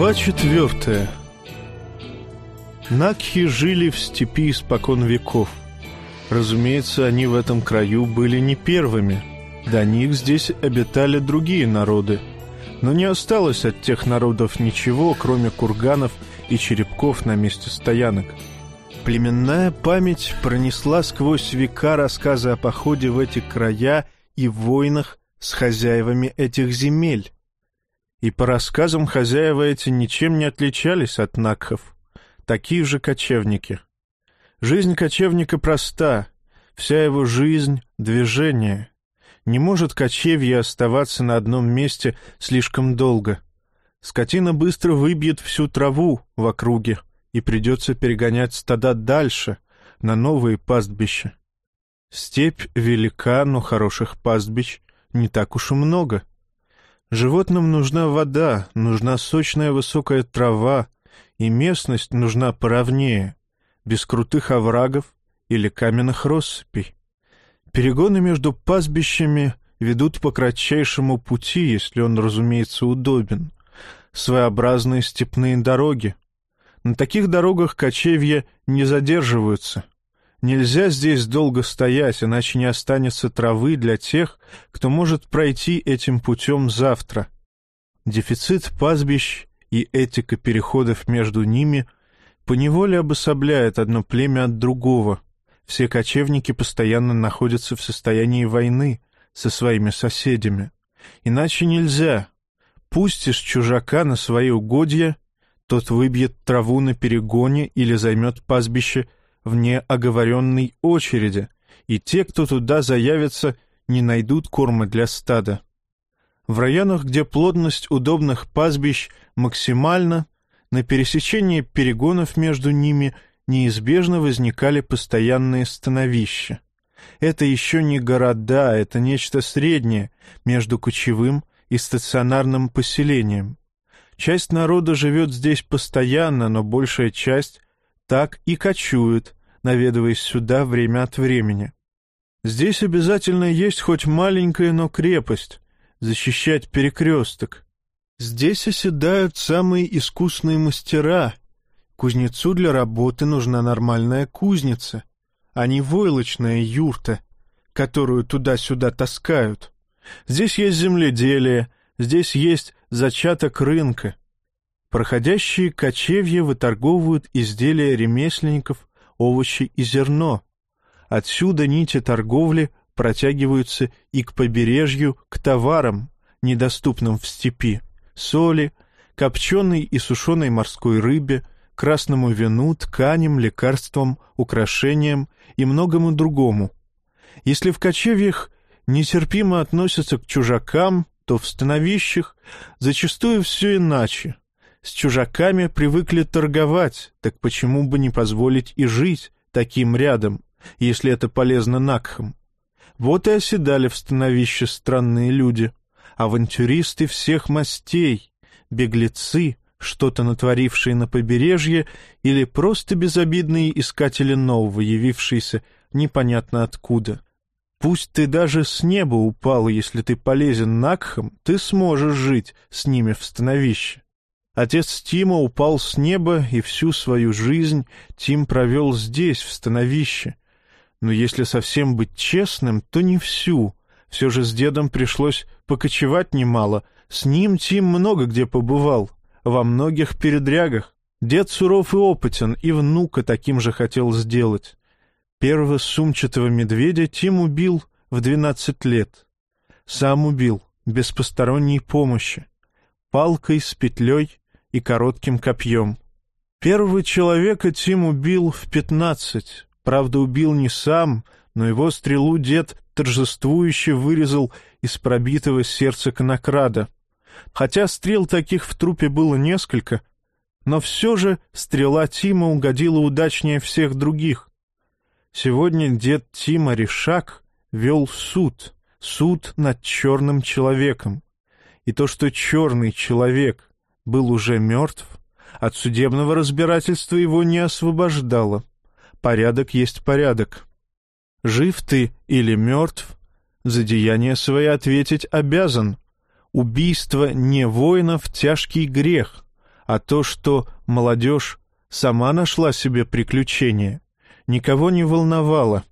Глава четвертая Накхи жили в степи испокон веков. Разумеется, они в этом краю были не первыми. До них здесь обитали другие народы. Но не осталось от тех народов ничего, кроме курганов и черепков на месте стоянок. Племенная память пронесла сквозь века рассказы о походе в эти края и войнах с хозяевами этих земель. И по рассказам хозяева эти ничем не отличались от накхов. Такие же кочевники. Жизнь кочевника проста. Вся его жизнь — движение. Не может кочевье оставаться на одном месте слишком долго. Скотина быстро выбьет всю траву в округе, и придется перегонять стада дальше, на новые пастбища. Степь велика, но хороших пастбищ не так уж и много. Животным нужна вода, нужна сочная высокая трава, и местность нужна поровнее, без крутых оврагов или каменных россыпей. Перегоны между пастбищами ведут по кратчайшему пути, если он, разумеется, удобен. Своеобразные степные дороги. На таких дорогах кочевья не задерживаются. Нельзя здесь долго стоять, иначе не останется травы для тех, кто может пройти этим путем завтра. Дефицит пастбищ и этика переходов между ними поневоле обособляет одно племя от другого. Все кочевники постоянно находятся в состоянии войны со своими соседями. Иначе нельзя. Пустишь чужака на свои угодья, тот выбьет траву на перегоне или займет пастбище – вне оговоренной очереди, и те, кто туда заявится, не найдут корма для стада. В районах, где плотность удобных пастбищ максимальна, на пересечении перегонов между ними неизбежно возникали постоянные становища. Это еще не города, это нечто среднее между кочевым и стационарным поселением. Часть народа живет здесь постоянно, но большая часть так и кочуют, наведываясь сюда время от времени. Здесь обязательно есть хоть маленькая, но крепость, защищать перекресток. Здесь оседают самые искусные мастера. Кузнецу для работы нужна нормальная кузница, а не войлочная юрта, которую туда-сюда таскают. Здесь есть земледелие, здесь есть зачаток рынка, Проходящие кочевья выторговывают изделия ремесленников, овощи и зерно. Отсюда нити торговли протягиваются и к побережью, к товарам, недоступным в степи, соли, копченой и сушеной морской рыбе, красному вину, тканям, лекарствам, украшениям и многому другому. Если в кочевьях нетерпимо относятся к чужакам, то в становищах зачастую все иначе. С чужаками привыкли торговать, так почему бы не позволить и жить таким рядом, если это полезно Накхам? Вот и оседали в становище странные люди, авантюристы всех мастей, беглецы, что-то натворившие на побережье или просто безобидные искатели нового, явившиеся непонятно откуда. Пусть ты даже с неба упал, если ты полезен Накхам, ты сможешь жить с ними в становище. Отец Тима упал с неба, и всю свою жизнь Тим провел здесь, в становище. Но если совсем быть честным, то не всю. Все же с дедом пришлось покочевать немало. С ним Тим много где побывал, во многих передрягах. Дед суров и опытен, и внука таким же хотел сделать. Первого сумчатого медведя Тим убил в двенадцать лет. Сам убил, без посторонней помощи. Палкой с петлей и коротким копьем. Первого человека Тим убил в пятнадцать. Правда, убил не сам, но его стрелу дед торжествующе вырезал из пробитого сердца конокрада. Хотя стрел таких в трупе было несколько, но все же стрела Тима угодила удачнее всех других. Сегодня дед Тима Решак вел суд, суд над черным человеком. И то, что черный человек был уже мертв, от судебного разбирательства его не освобождало. Порядок есть порядок. Жив ты или мертв, за деяния свои ответить обязан. Убийство не воинов — тяжкий грех, А то, что молодежь сама нашла себе приключения, никого не волновало.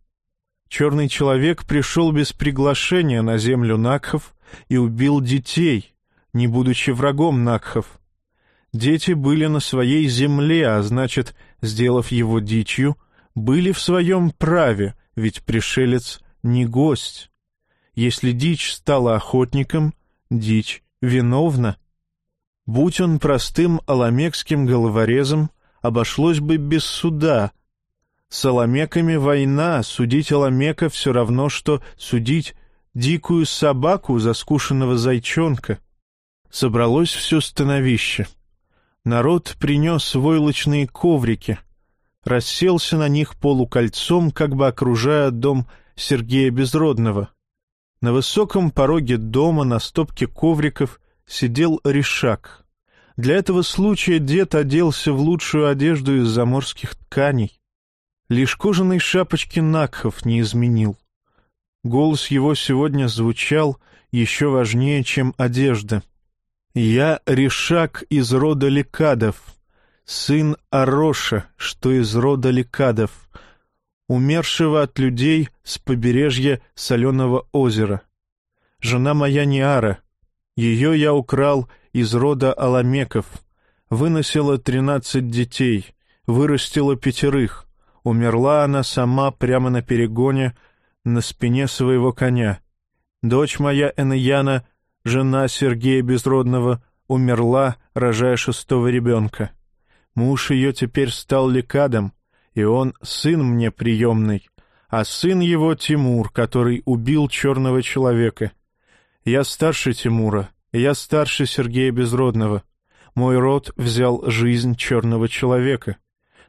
Черный человек пришел без приглашения на землю Накхов и убил детей, не будучи врагом Накхов. Дети были на своей земле, а значит, сделав его дичью, были в своем праве, ведь пришелец не гость. Если дичь стала охотником, дичь виновна. Будь он простым аламекским головорезом, обошлось бы без суда. С аламеками война, судить аламека все равно, что судить дикую собаку, заскушенного зайчонка. Собралось все становище. Народ принес войлочные коврики, расселся на них полукольцом, как бы окружая дом Сергея Безродного. На высоком пороге дома на стопке ковриков сидел решак. Для этого случая дед оделся в лучшую одежду из заморских тканей. Лишь кожаной шапочки Накхов не изменил. Голос его сегодня звучал еще важнее, чем одежда. «Я решак из рода Лекадов, сын Ароша, что из рода Лекадов, умершего от людей с побережья соленого озера. Жена моя Ниара, ее я украл из рода Аламеков, выносила тринадцать детей, вырастила пятерых. Умерла она сама прямо на перегоне на спине своего коня. Дочь моя Эньяна, жена Сергея Безродного, умерла, рожая шестого ребенка. Муж ее теперь стал лекадом, и он сын мне приемный, а сын его Тимур, который убил черного человека. Я старше Тимура, я старше Сергея Безродного. Мой род взял жизнь черного человека.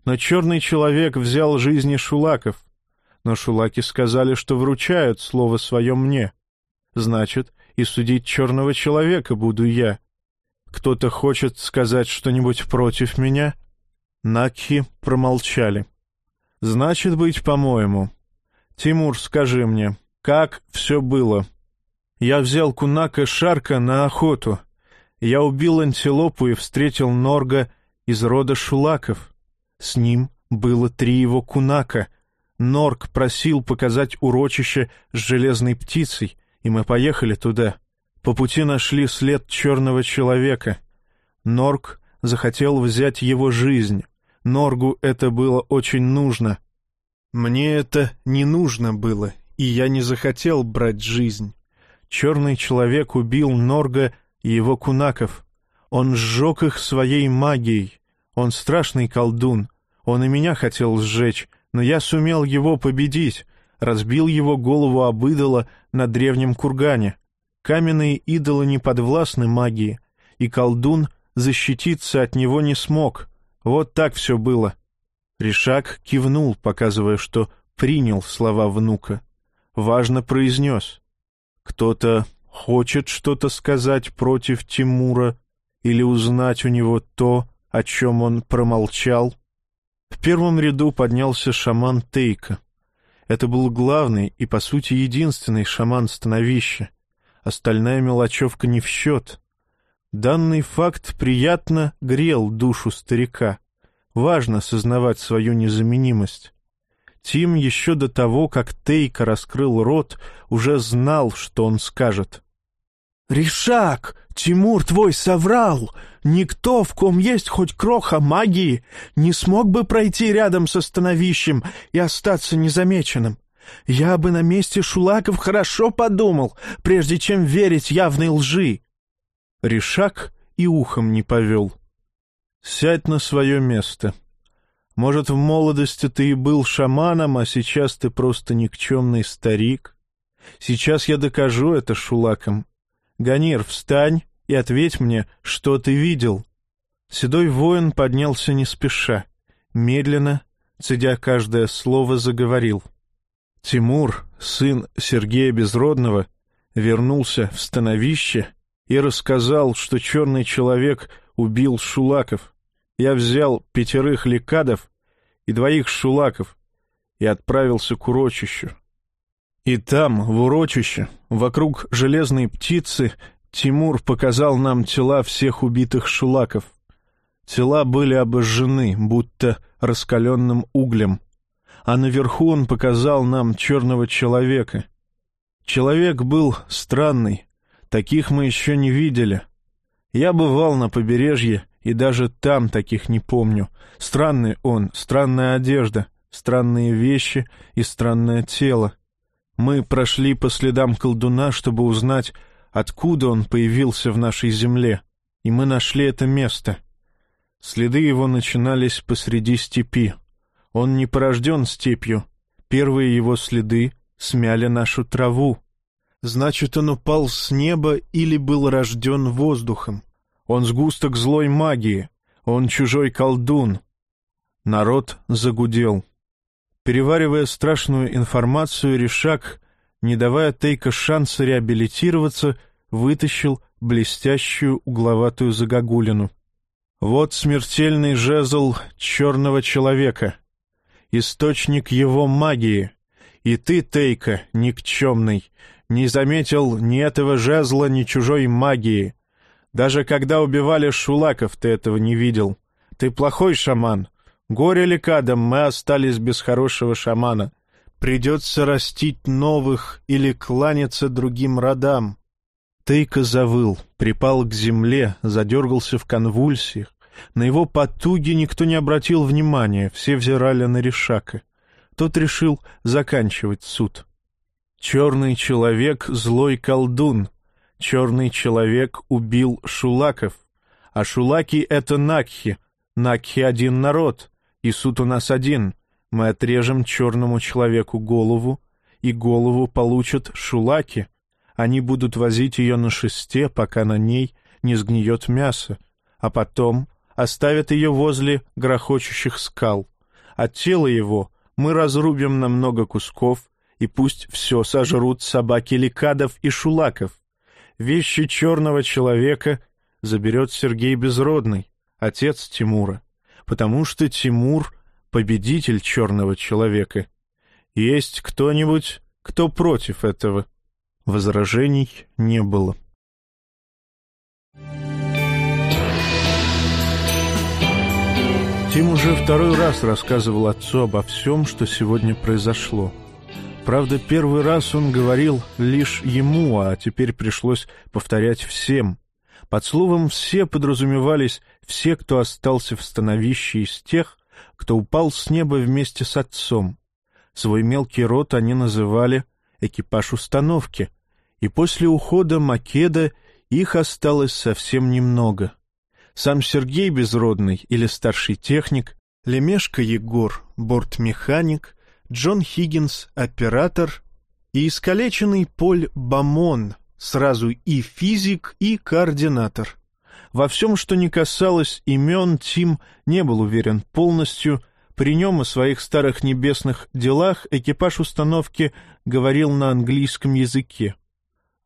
Но черный человек взял жизни шулаков. Но шулаки сказали, что вручают слово свое мне. Значит, и судить черного человека буду я. Кто-то хочет сказать что-нибудь против меня?» Накхи промолчали. «Значит быть, по-моему. Тимур, скажи мне, как все было?» Я взял кунака Шарка на охоту. Я убил антилопу и встретил Норга из рода Шулаков. С ним было три его кунака. Норг просил показать урочище с железной птицей, и мы поехали туда. По пути нашли след черного человека. Норг захотел взять его жизнь. Норгу это было очень нужно. Мне это не нужно было, и я не захотел брать жизнь. Черный человек убил Норга и его кунаков. Он сжег их своей магией. Он страшный колдун. Он и меня хотел сжечь, но я сумел его победить, разбил его голову об идола на древнем кургане. Каменные идолы не подвластны магии, и колдун защититься от него не смог. Вот так все было. Ришак кивнул, показывая, что принял слова внука. Важно произнес. Кто-то хочет что-то сказать против Тимура или узнать у него то, о чем он промолчал? В первом ряду поднялся шаман Тейка. Это был главный и, по сути, единственный шаман становища. Остальная мелочевка не в счет. Данный факт приятно грел душу старика. Важно сознавать свою незаменимость. Тим еще до того, как Тейка раскрыл рот, уже знал, что он скажет. «Ришак, Тимур твой соврал! Никто, в ком есть хоть кроха магии, не смог бы пройти рядом со становищем и остаться незамеченным. Я бы на месте Шулаков хорошо подумал, прежде чем верить явной лжи». Ришак и ухом не повел. «Сядь на свое место», может, в молодости ты и был шаманом, а сейчас ты просто никчемный старик? Сейчас я докажу это шулакам. Ганир, встань и ответь мне, что ты видел». Седой воин поднялся не спеша, медленно, цедя каждое слово, заговорил. Тимур, сын Сергея Безродного, вернулся в становище и рассказал, что черный человек убил Шулаков. Я взял пятерых лекадов и двоих шулаков и отправился к урочищу. И там, в урочище, вокруг железной птицы, Тимур показал нам тела всех убитых шулаков. Тела были обожжены, будто раскаленным углем. А наверху он показал нам черного человека. Человек был странный, таких мы еще не видели. Я бывал на побережье, и даже там таких не помню. Странный он, странная одежда, странные вещи и странное тело. Мы прошли по следам колдуна, чтобы узнать, откуда он появился в нашей земле, и мы нашли это место. Следы его начинались посреди степи. Он не порожден степью. Первые его следы смяли нашу траву. Значит, он упал с неба или был рожден воздухом. Он сгусток злой магии. Он чужой колдун. Народ загудел. Переваривая страшную информацию, Решак, не давая Тейка шанса реабилитироваться, вытащил блестящую угловатую загогулину. Вот смертельный жезл черного человека, источник его магии. И ты, Тейка, никчемный, не заметил ни этого жезла, ни чужой магии. Даже когда убивали шулаков, ты этого не видел. Ты плохой шаман. Горе ли кадам, мы остались без хорошего шамана. Придется растить новых или кланяться другим родам. Тейка завыл, припал к земле, задергался в конвульсиях. На его потуги никто не обратил внимания, все взирали на Решака. Тот решил заканчивать суд. Черный человек — злой колдун. Черный человек убил шулаков. А шулаки — это Накхи. Накхи — один народ, и суд у нас один. Мы отрежем черному человеку голову, и голову получат шулаки. Они будут возить ее на шесте, пока на ней не сгниет мясо, а потом оставят ее возле грохочущих скал. От тела его мы разрубим на много кусков, и пусть все сожрут собаки ликадов и шулаков. Вещи черного человека заберет Сергей Безродный, отец Тимура, потому что Тимур — победитель черного человека. Есть кто-нибудь, кто против этого? Возражений не было. Тим уже второй раз рассказывал отцу обо всем, что сегодня произошло — Правда, первый раз он говорил лишь ему, а теперь пришлось повторять всем. Под словом «все» подразумевались все, кто остался в становище из тех, кто упал с неба вместе с отцом. Свой мелкий род они называли «экипаж установки», и после ухода Македа их осталось совсем немного. Сам Сергей Безродный или старший техник, Лемешка Егор, бортмеханик, Джон Хиггинс — оператор, и искалеченный Поль Бамон, сразу и физик, и координатор. Во всем, что не касалось имен, Тим не был уверен полностью. При нем о своих старых небесных делах экипаж установки говорил на английском языке.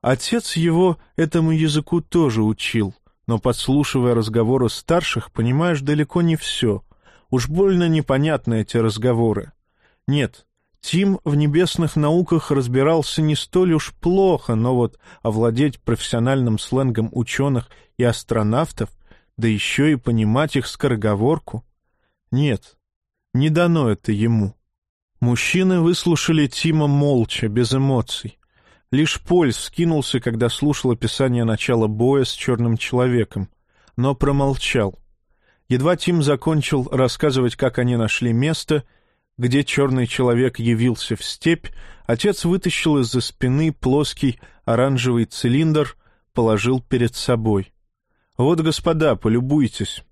Отец его этому языку тоже учил, но, подслушивая разговоры старших, понимаешь далеко не все. Уж больно непонятны эти разговоры. Нет, Тим в небесных науках разбирался не столь уж плохо, но вот овладеть профессиональным сленгом ученых и астронавтов, да еще и понимать их скороговорку — нет, не дано это ему. Мужчины выслушали Тима молча, без эмоций. Лишь Поль скинулся, когда слушал описание начала боя с черным человеком, но промолчал. Едва Тим закончил рассказывать, как они нашли место — где черный человек явился в степь, отец вытащил из-за спины плоский оранжевый цилиндр, положил перед собой. «Вот, господа, полюбуйтесь».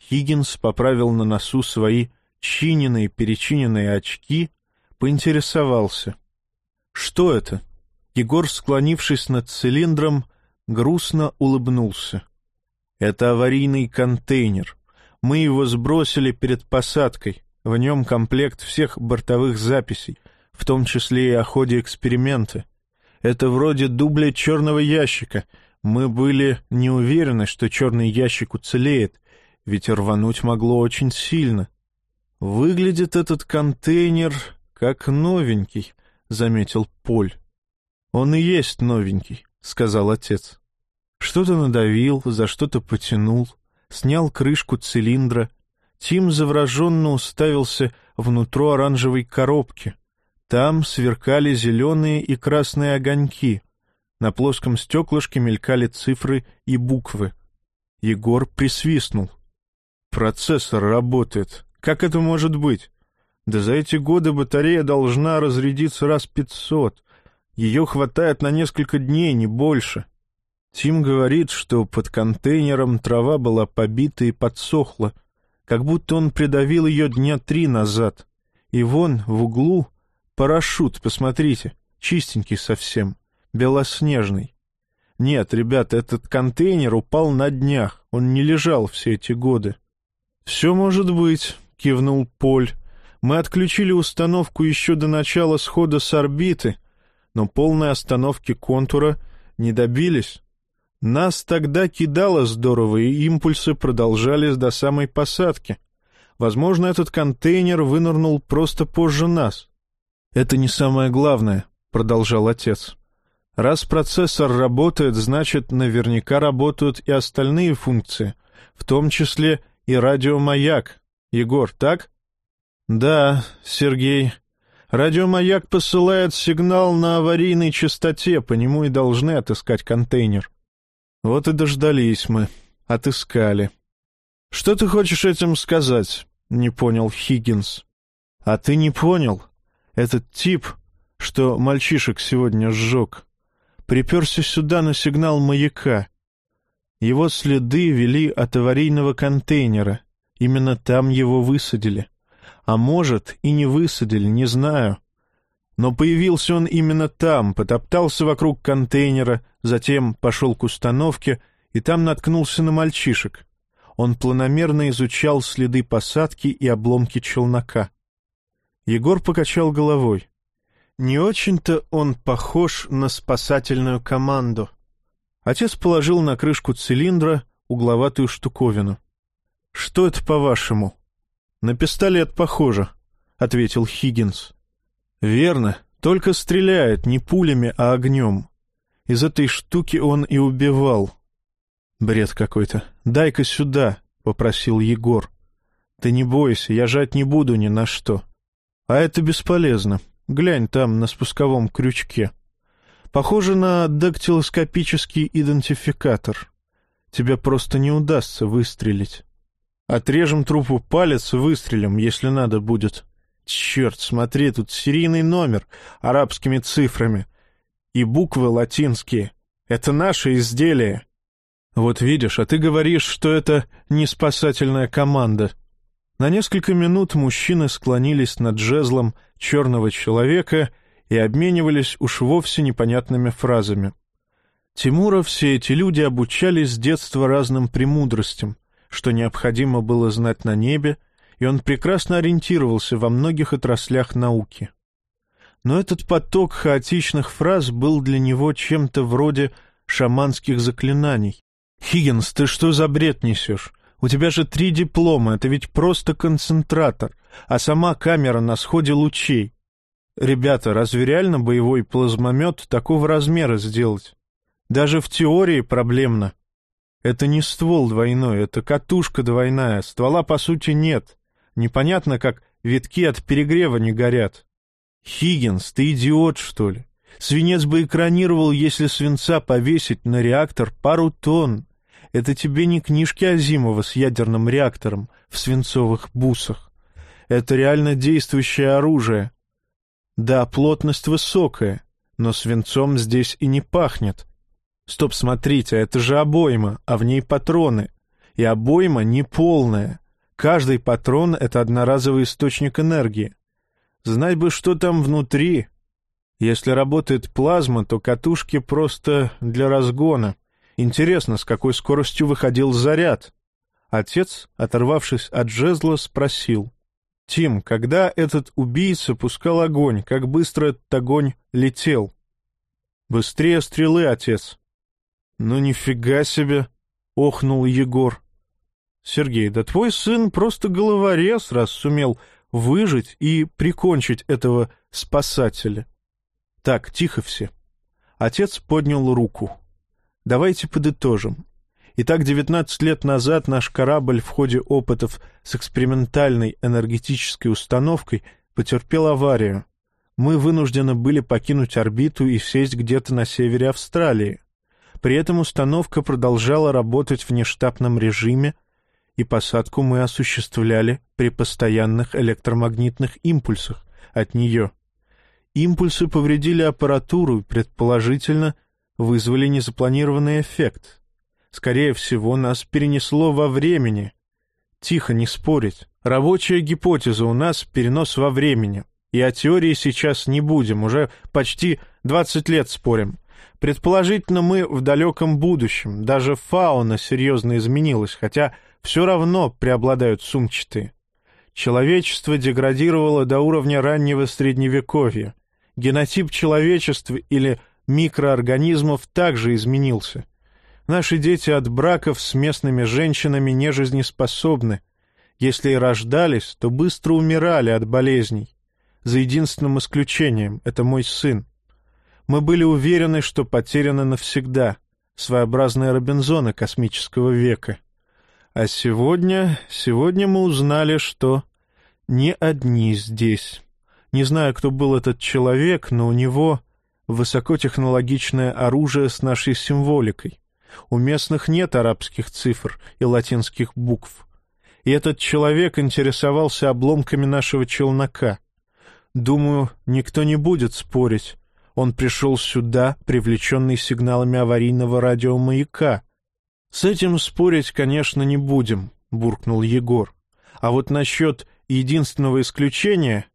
Хиггинс поправил на носу свои чиненные перечиненные очки, поинтересовался. «Что это?» Егор, склонившись над цилиндром, грустно улыбнулся. «Это аварийный контейнер. Мы его сбросили перед посадкой. В нем комплект всех бортовых записей, в том числе и о ходе эксперимента. Это вроде дубля черного ящика. Мы были не уверены, что черный ящик уцелеет, ведь рвануть могло очень сильно. «Выглядит этот контейнер как новенький», — заметил Поль. «Он и есть новенький», — сказал отец. Что-то надавил, за что-то потянул. снял крышку цилиндра. Тим завороженно уставился внутрь оранжевой коробки. Там сверкали зеленые и красные огоньки. На плоском стеклышке мелькали цифры и буквы. Егор присвистнул. «Процессор работает. Как это может быть? Да за эти годы батарея должна разрядиться раз пятьсот. Ее хватает на несколько дней, не больше. Тим говорит, что под контейнером трава была побита и подсохла, как будто он придавил ее дня три назад. И вон, в углу, парашют, посмотрите, чистенький совсем, белоснежный. Нет, ребята, этот контейнер упал на днях, он не лежал все эти годы. «Все может быть», — кивнул Поль. «Мы отключили установку еще до начала схода с орбиты, но полной остановки контура не добились. Нас тогда кидало здорово, и импульсы продолжались до самой посадки. Возможно, этот контейнер вынырнул просто позже нас. «Это не самое главное», — продолжал отец. «Раз процессор работает, значит, наверняка работают и остальные функции, в том числе и радиомаяк. Егор, так?» «Да, Сергей», Радиомаяк посылает сигнал на аварийной частоте, по нему и должны отыскать контейнер. Вот и дождались мы. Отыскали. Что ты хочешь этим сказать? Не понял Хиггинс. А ты не понял? Этот тип, что мальчишек сегодня сжег, приперся сюда на сигнал маяка. Его следы вели от аварийного контейнера. Именно там его высадили. А может, и не высадили, не знаю. Но появился он именно там, потоптался вокруг контейнера, затем пошел к установке и там наткнулся на мальчишек. Он планомерно изучал следы посадки и обломки челнока. Егор покачал головой. Не очень-то он похож на спасательную команду. Отец положил на крышку цилиндра угловатую штуковину. «Что это, по-вашему?» «На пистолет похоже», — ответил Хиггинс. «Верно, только стреляет не пулями, а огнем. Из этой штуки он и убивал». «Бред какой-то. Дай-ка сюда», — попросил Егор. «Ты не бойся, я жать не буду ни на что. А это бесполезно. Глянь там, на спусковом крючке. Похоже на дактилоскопический идентификатор. Тебе просто не удастся выстрелить». Отрежем трупу палец выстрелим, если надо будет. Черт, смотри, тут серийный номер арабскими цифрами. И буквы латинские. Это наше изделие. Вот видишь, а ты говоришь, что это не спасательная команда. На несколько минут мужчины склонились над жезлом черного человека и обменивались уж вовсе непонятными фразами. Тимура все эти люди обучались с детства разным премудростям, что необходимо было знать на небе, и он прекрасно ориентировался во многих отраслях науки. Но этот поток хаотичных фраз был для него чем-то вроде шаманских заклинаний. «Хиггинс, ты что за бред несешь? У тебя же три диплома, это ведь просто концентратор, а сама камера на сходе лучей. Ребята, разве реально боевой плазмомет такого размера сделать? Даже в теории проблемно. Это не ствол двойной, это катушка двойная, ствола по сути нет. Непонятно, как витки от перегрева не горят. Хиггинс, ты идиот, что ли? Свинец бы экранировал, если свинца повесить на реактор пару тонн. Это тебе не книжки Азимова с ядерным реактором в свинцовых бусах. Это реально действующее оружие. Да, плотность высокая, но свинцом здесь и не пахнет. Стоп, смотрите, это же обойма, а в ней патроны. И обойма не полная. Каждый патрон — это одноразовый источник энергии. Знать бы, что там внутри. Если работает плазма, то катушки просто для разгона. Интересно, с какой скоростью выходил заряд? Отец, оторвавшись от жезла, спросил. «Тим, когда этот убийца пускал огонь, как быстро этот огонь летел?» «Быстрее стрелы, отец», «Ну нифига себе!» — охнул Егор. «Сергей, да твой сын просто головорез, раз сумел выжить и прикончить этого спасателя». «Так, тихо все». Отец поднял руку. «Давайте подытожим. Итак, 19 лет назад наш корабль в ходе опытов с экспериментальной энергетической установкой потерпел аварию. Мы вынуждены были покинуть орбиту и сесть где-то на севере Австралии. При этом установка продолжала работать в нештатном режиме, и посадку мы осуществляли при постоянных электромагнитных импульсах от нее. Импульсы повредили аппаратуру и, предположительно, вызвали незапланированный эффект. Скорее всего, нас перенесло во времени. Тихо, не спорить. Рабочая гипотеза у нас — перенос во времени. И о теории сейчас не будем, уже почти 20 лет спорим. Предположительно, мы в далеком будущем. Даже фауна серьезно изменилась, хотя все равно преобладают сумчатые. Человечество деградировало до уровня раннего Средневековья. Генотип человечества или микроорганизмов также изменился. Наши дети от браков с местными женщинами не жизнеспособны. Если и рождались, то быстро умирали от болезней. За единственным исключением — это мой сын. Мы были уверены, что потеряны навсегда, своеобразные Робинзоны космического века. А сегодня, сегодня мы узнали, что не одни здесь. Не знаю, кто был этот человек, но у него высокотехнологичное оружие с нашей символикой. У местных нет арабских цифр и латинских букв. И этот человек интересовался обломками нашего челнока. Думаю, никто не будет спорить. Он пришел сюда, привлеченный сигналами аварийного радиомаяка. «С этим спорить, конечно, не будем», — буркнул Егор. «А вот насчет единственного исключения...»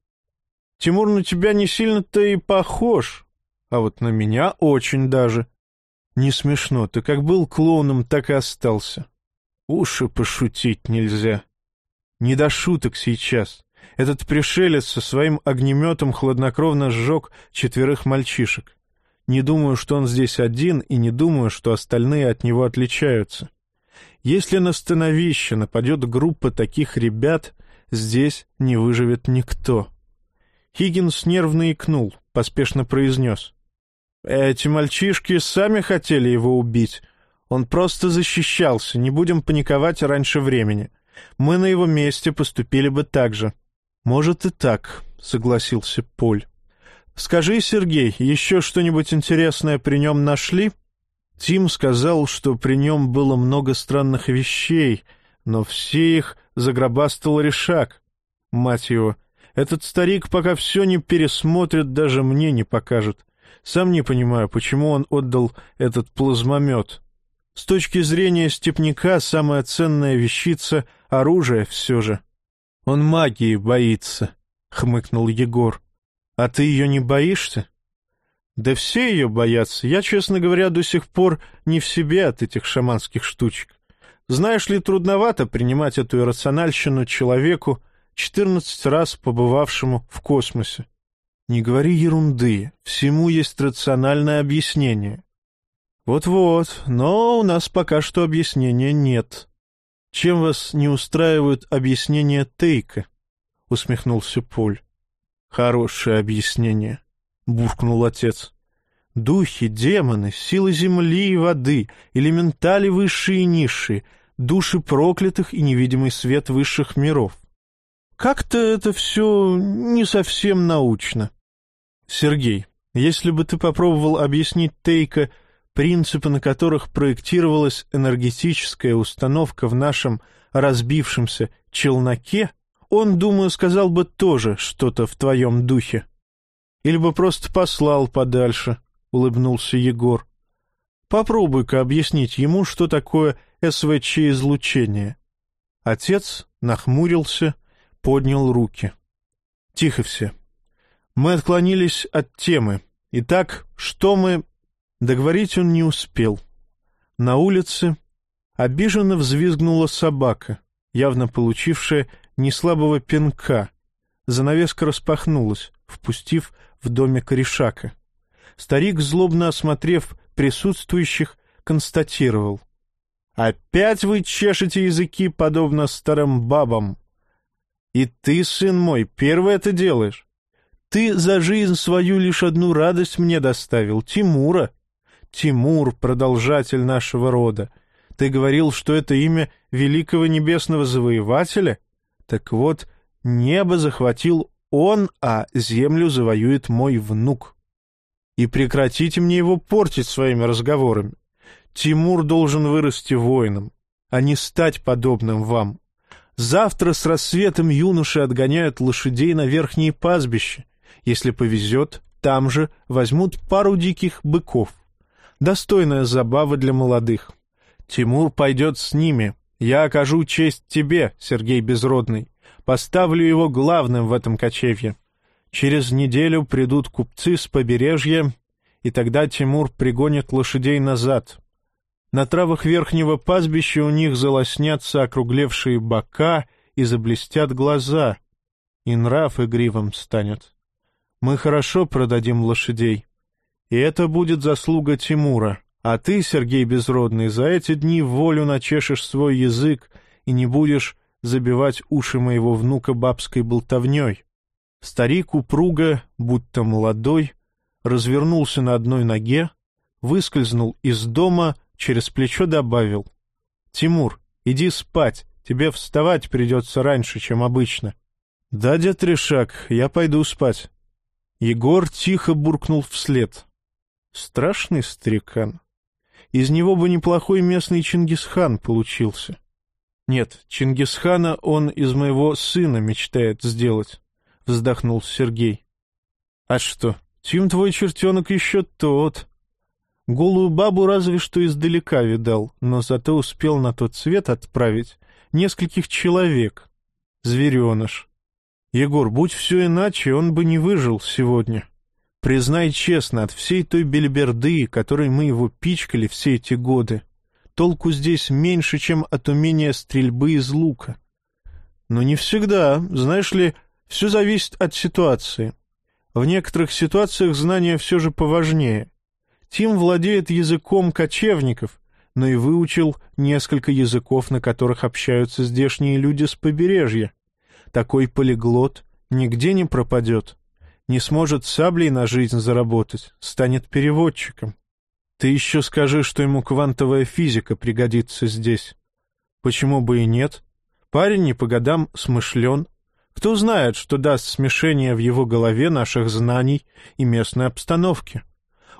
«Тимур на тебя не сильно-то и похож, а вот на меня очень даже». Не смешно, ты как был клоуном, так и остался. Уши пошутить нельзя. Не до шуток сейчас. Этот пришелец со своим огнеметом хладнокровно сжег четверых мальчишек. Не думаю, что он здесь один, и не думаю, что остальные от него отличаются. Если на становище нападет группа таких ребят, здесь не выживет никто. Хиггинс нервно икнул, поспешно произнес. Эти мальчишки сами хотели его убить. Он просто защищался, не будем паниковать раньше времени. Мы на его месте поступили бы так же. Может и так, согласился Поль. Скажи, Сергей, еще что-нибудь интересное при нем нашли? Тим сказал, что при нем было много странных вещей, но все их загробастал решак. Мать его, этот старик пока все не пересмотрит, даже мне не покажет. Сам не понимаю, почему он отдал этот плазмомет. С точки зрения степняка самая ценная вещица — оружие все же. Он магии боится, — хмыкнул Егор. А ты ее не боишься? Да все ее боятся. Я, честно говоря, до сих пор не в себе от этих шаманских штучек. Знаешь ли, трудновато принимать эту иррациональщину человеку, четырнадцать раз побывавшему в космосе. Не говори ерунды, всему есть рациональное объяснение. Вот-вот, но у нас пока что объяснения нет. Чем вас не устраивают объяснения Тейка? Усмехнулся Поль. Хорошее объяснение, буркнул отец. Духи, демоны, силы земли и воды, элементали высшие и низшие, души проклятых и невидимый свет высших миров. Как-то это все не совсем научно. Сергей, если бы ты попробовал объяснить Тейка принципы, на которых проектировалась энергетическая установка в нашем разбившемся челноке, он, думаю, сказал бы тоже что-то в твоем духе. Или бы просто послал подальше, — улыбнулся Егор. Попробуй-ка объяснить ему, что такое СВЧ-излучение. Отец нахмурился, поднял руки. Тихо все. Мы отклонились от темы. Итак, что мы... Договорить он не успел. На улице обиженно взвизгнула собака, явно получившая неслабого пинка. Занавеска распахнулась, впустив в доме корешака. Старик, злобно осмотрев присутствующих, констатировал. «Опять вы чешете языки, подобно старым бабам. И ты, сын мой, первый это делаешь. Ты за жизнь свою лишь одну радость мне доставил — Тимура. Тимур — продолжатель нашего рода. Ты говорил, что это имя великого небесного завоевателя? Так вот, небо захватил он, а землю завоюет мой внук. И прекратите мне его портить своими разговорами. Тимур должен вырасти воином, а не стать подобным вам. Завтра с рассветом юноши отгоняют лошадей на верхние пастбища. Если повезет, там же возьмут пару диких быков. Достойная забава для молодых. Тимур пойдет с ними. Я окажу честь тебе, Сергей Безродный. Поставлю его главным в этом кочевье. Через неделю придут купцы с побережья, и тогда Тимур пригонит лошадей назад. На травах верхнего пастбища у них залоснятся округлевшие бока и заблестят глаза, и нрав игривым станет. Мы хорошо продадим лошадей, и это будет заслуга Тимура. А ты, Сергей Безродный, за эти дни волю начешешь свой язык и не будешь забивать уши моего внука бабской болтовней. Старик упруго, будто молодой, развернулся на одной ноге, выскользнул из дома, через плечо добавил. — Тимур, иди спать, тебе вставать придется раньше, чем обычно. — Да, дед Решак, я пойду спать. Егор тихо буркнул вслед. Страшный старикан. Из него бы неплохой местный Чингисхан получился. Нет, Чингисхана он из моего сына мечтает сделать, — вздохнул Сергей. А что, Тим твой чертенок еще тот. Голую бабу разве что издалека видал, но зато успел на тот свет отправить нескольких человек. Звереныш. Егор, будь все иначе, он бы не выжил сегодня. Признай честно, от всей той бельберды, которой мы его пичкали все эти годы, толку здесь меньше, чем от умения стрельбы из лука. Но не всегда, знаешь ли, все зависит от ситуации. В некоторых ситуациях знания все же поважнее. Тим владеет языком кочевников, но и выучил несколько языков, на которых общаются здешние люди с побережья. Такой полиглот нигде не пропадет не сможет саблей на жизнь заработать, станет переводчиком. Ты еще скажи, что ему квантовая физика пригодится здесь. Почему бы и нет? Парень не по годам смышлен. Кто знает, что даст смешение в его голове наших знаний и местной обстановки.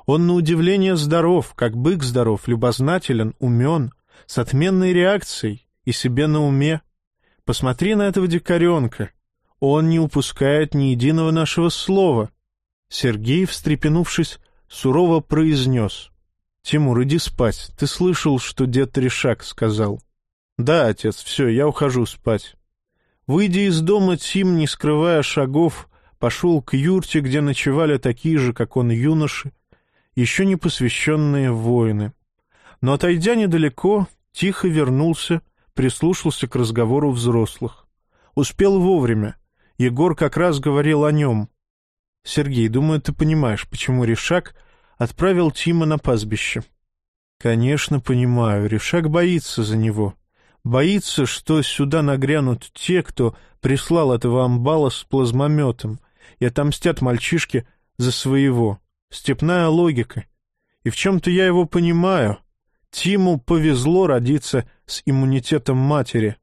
Он на удивление здоров, как бык здоров, любознателен, умен, с отменной реакцией и себе на уме. Посмотри на этого дикаренка — он не упускает ни единого нашего слова. Сергей, встрепенувшись, сурово произнес. — Тимур, иди спать. Ты слышал, что дед Решак сказал? — Да, отец, все, я ухожу спать. Выйдя из дома, Тим, не скрывая шагов, пошел к юрте, где ночевали такие же, как он, юноши, еще не посвященные воины. Но, отойдя недалеко, тихо вернулся, прислушался к разговору взрослых. Успел вовремя. Егор как раз говорил о нем. Сергей, думаю, ты понимаешь, почему Решак отправил Тима на пастбище. Конечно, понимаю. Решак боится за него. Боится, что сюда нагрянут те, кто прислал этого амбала с плазмометом, и отомстят мальчишки за своего. Степная логика. И в чем-то я его понимаю. Тиму повезло родиться с иммунитетом матери.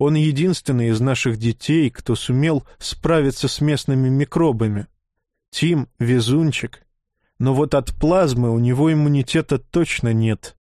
Он единственный из наших детей, кто сумел справиться с местными микробами. Тим — везунчик. Но вот от плазмы у него иммунитета точно нет.